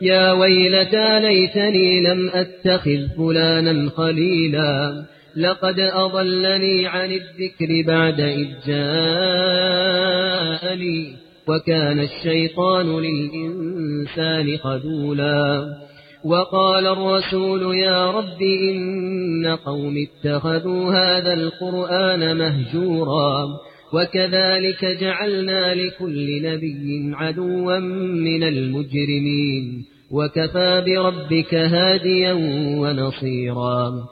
يا ويلتى ليتني لم أتخذ فلانا خليلا. لقد أضلني عن الذكر بعد إذ جاءني وكان الشيطان للإنسان خذولا. وقال الرسول يا رب إن قوم اتخذوا هذا القرآن مهجورا. وكذلك جعلنا لكل نبي عدوا من المجرمين. وكفى بربك هاديا ونصيرا.